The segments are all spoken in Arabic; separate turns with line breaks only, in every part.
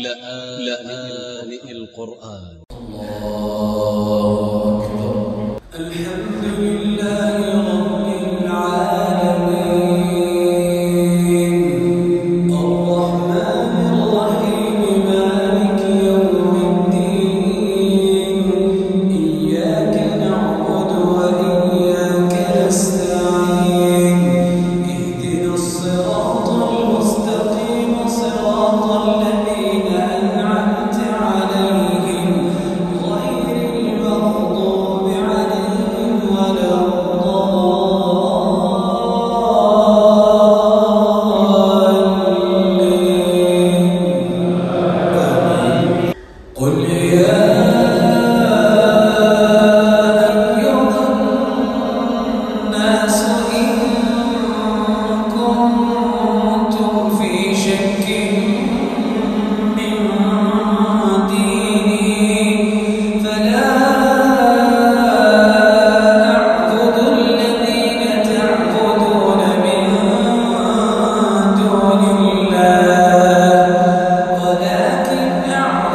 لآن القرآن.
الله أكبر. الحمد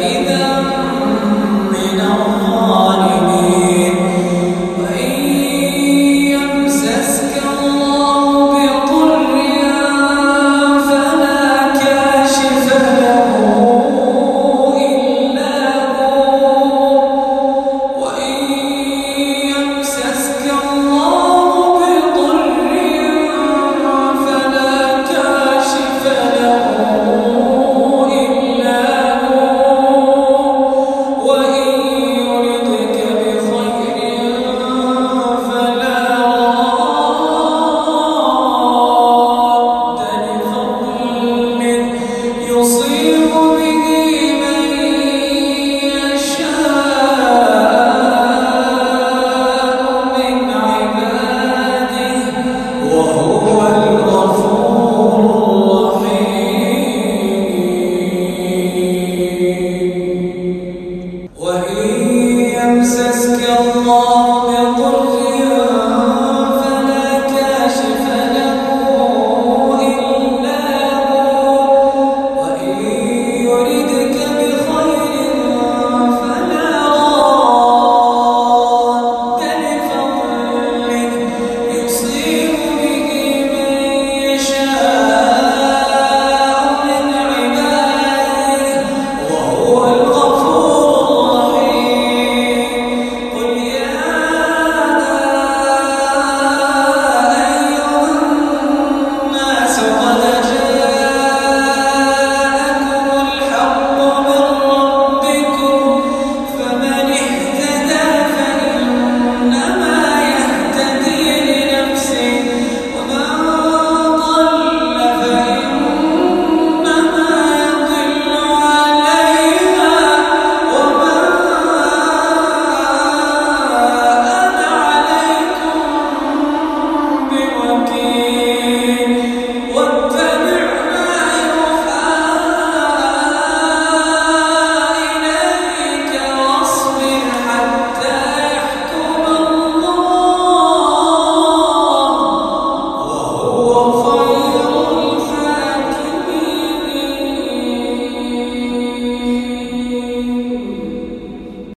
vida.